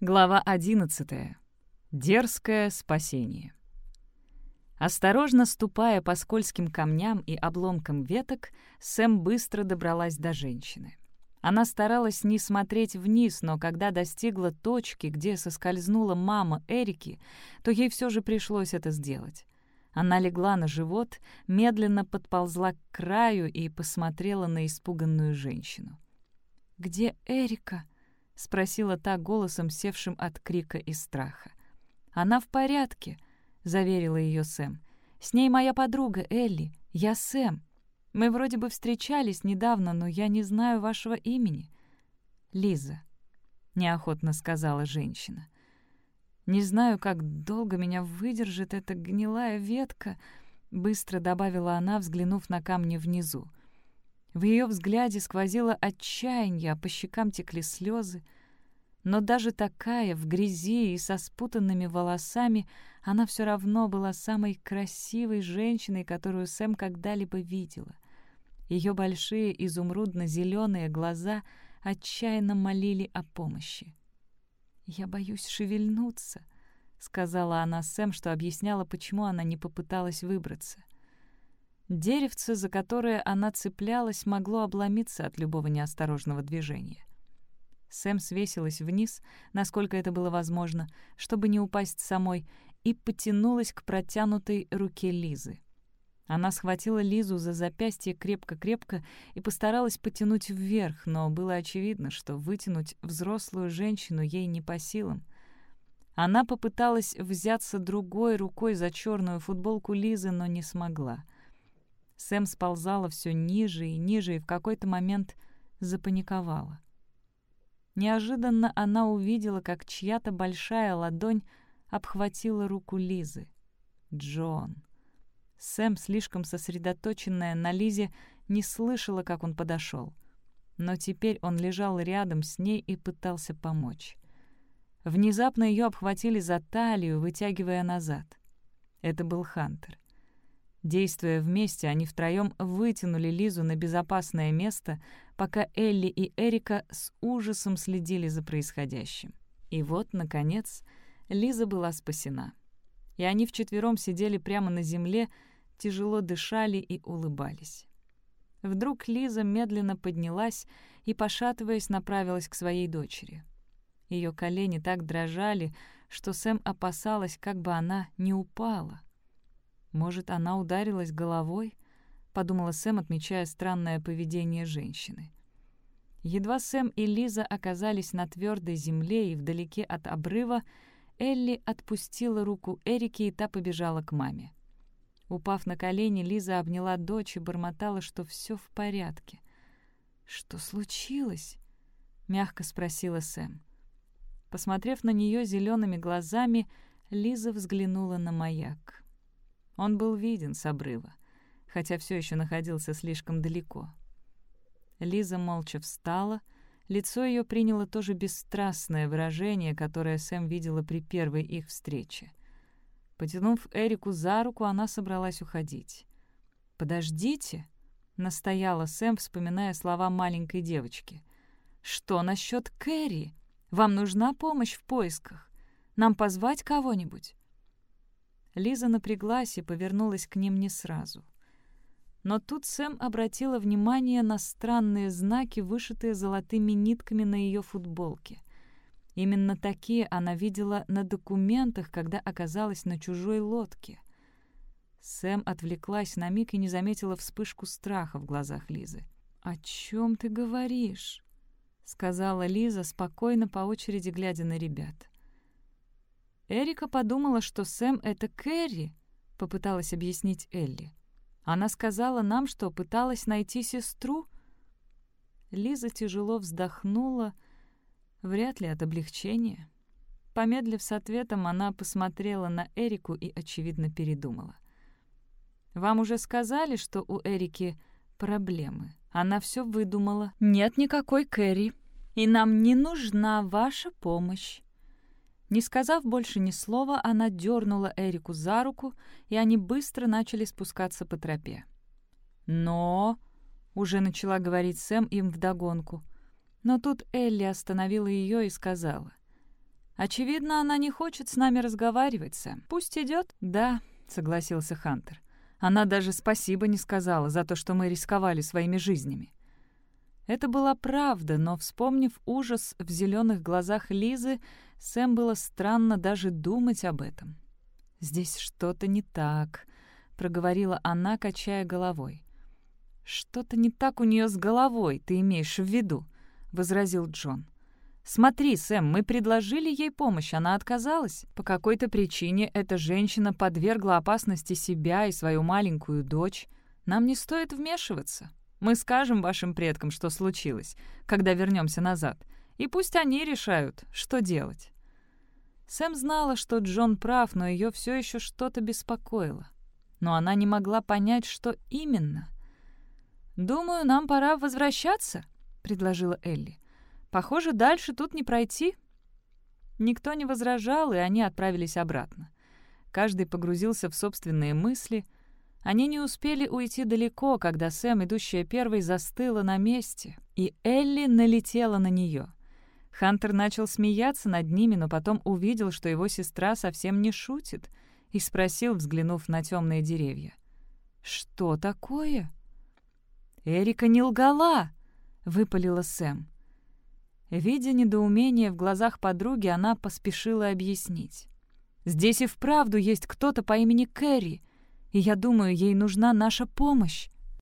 Глава 11. Дерзкое спасение. Осторожно ступая по скользким камням и обломкам веток, Сэм быстро добралась до женщины. Она старалась не смотреть вниз, но когда достигла точки, где соскользнула мама Эрики, то ей все же пришлось это сделать. Она легла на живот, медленно подползла к краю и посмотрела на испуганную женщину. «Где Эрика?» — спросила та голосом, севшим от крика и страха. «Она в порядке», — заверила ее Сэм. «С ней моя подруга Элли. Я Сэм. Мы вроде бы встречались недавно, но я не знаю вашего имени». «Лиза», — неохотно сказала женщина. «Не знаю, как долго меня выдержит эта гнилая ветка», — быстро добавила она, взглянув на камни внизу. В ее взгляде сквозило отчаяние, а по щекам текли слезы. Но даже такая, в грязи и со спутанными волосами, она все равно была самой красивой женщиной, которую Сэм когда-либо видела. Ее большие изумрудно-зеленые глаза отчаянно молили о помощи. «Я боюсь шевельнуться», — сказала она Сэм, что объясняла, почему она не попыталась выбраться. Деревце, за которое она цеплялась, могло обломиться от любого неосторожного движения. Сэм свесилась вниз, насколько это было возможно, чтобы не упасть самой, и потянулась к протянутой руке Лизы. Она схватила Лизу за запястье крепко-крепко и постаралась потянуть вверх, но было очевидно, что вытянуть взрослую женщину ей не по силам. Она попыталась взяться другой рукой за черную футболку Лизы, но не смогла — Сэм сползала все ниже и ниже и в какой-то момент запаниковала. Неожиданно она увидела, как чья-то большая ладонь обхватила руку Лизы. Джон. Сэм, слишком сосредоточенная на Лизе, не слышала, как он подошел. Но теперь он лежал рядом с ней и пытался помочь. Внезапно ее обхватили за талию, вытягивая назад. Это был Хантер. Действуя вместе, они втроем вытянули Лизу на безопасное место, пока Элли и Эрика с ужасом следили за происходящим. И вот, наконец, Лиза была спасена. И они вчетвером сидели прямо на земле, тяжело дышали и улыбались. Вдруг Лиза медленно поднялась и, пошатываясь, направилась к своей дочери. Ее колени так дрожали, что Сэм опасалась, как бы она не упала. Может, она ударилась головой? Подумала Сэм, отмечая странное поведение женщины. Едва Сэм и Лиза оказались на твердой земле и вдалеке от обрыва, Элли отпустила руку Эрики, и та побежала к маме. Упав на колени, Лиза обняла дочь и бормотала, что все в порядке. «Что случилось?» — мягко спросила Сэм. Посмотрев на нее зелеными глазами, Лиза взглянула на маяк. Он был виден с обрыва, хотя все еще находился слишком далеко. Лиза молча встала, лицо ее приняло тоже бесстрастное выражение, которое Сэм видела при первой их встрече. Потянув Эрику за руку, она собралась уходить. «Подождите», — настояла Сэм, вспоминая слова маленькой девочки. «Что насчет Кэрри? Вам нужна помощь в поисках? Нам позвать кого-нибудь?» Лиза напряглась и повернулась к ним не сразу. Но тут Сэм обратила внимание на странные знаки, вышитые золотыми нитками на ее футболке. Именно такие она видела на документах, когда оказалась на чужой лодке. Сэм отвлеклась на миг и не заметила вспышку страха в глазах Лизы. «О чем ты говоришь?» — сказала Лиза, спокойно по очереди глядя на ребят. Эрика подумала, что Сэм — это Кэрри, — попыталась объяснить Элли. Она сказала нам, что пыталась найти сестру. Лиза тяжело вздохнула, вряд ли от облегчения. Помедлив с ответом, она посмотрела на Эрику и, очевидно, передумала. «Вам уже сказали, что у Эрики проблемы. Она все выдумала. Нет никакой Кэрри, и нам не нужна ваша помощь. Не сказав больше ни слова, она дернула Эрику за руку, и они быстро начали спускаться по тропе. «Но...» — уже начала говорить Сэм им вдогонку. Но тут Элли остановила ее и сказала. «Очевидно, она не хочет с нами разговаривать, Сэм. Пусть идет». «Да», — согласился Хантер. «Она даже спасибо не сказала за то, что мы рисковали своими жизнями». Это была правда, но, вспомнив ужас в зеленых глазах Лизы, Сэм было странно даже думать об этом. «Здесь что-то не так», — проговорила она, качая головой. «Что-то не так у нее с головой, ты имеешь в виду», — возразил Джон. «Смотри, Сэм, мы предложили ей помощь, она отказалась. По какой-то причине эта женщина подвергла опасности себя и свою маленькую дочь. Нам не стоит вмешиваться. Мы скажем вашим предкам, что случилось, когда вернемся назад, и пусть они решают, что делать». Сэм знала, что Джон прав, но ее все еще что-то беспокоило. Но она не могла понять, что именно. «Думаю, нам пора возвращаться», — предложила Элли. Похоже, дальше тут не пройти. Никто не возражал, и они отправились обратно. Каждый погрузился в собственные мысли. Они не успели уйти далеко, когда Сэм, идущая первой, застыла на месте, и Элли налетела на нее. Хантер начал смеяться над ними, но потом увидел, что его сестра совсем не шутит, и спросил, взглянув на темные деревья. «Что такое?» «Эрика не лгала!» — выпалила Сэм. Видя недоумение в глазах подруги, она поспешила объяснить. «Здесь и вправду есть кто-то по имени Кэрри, и я думаю, ей нужна наша помощь».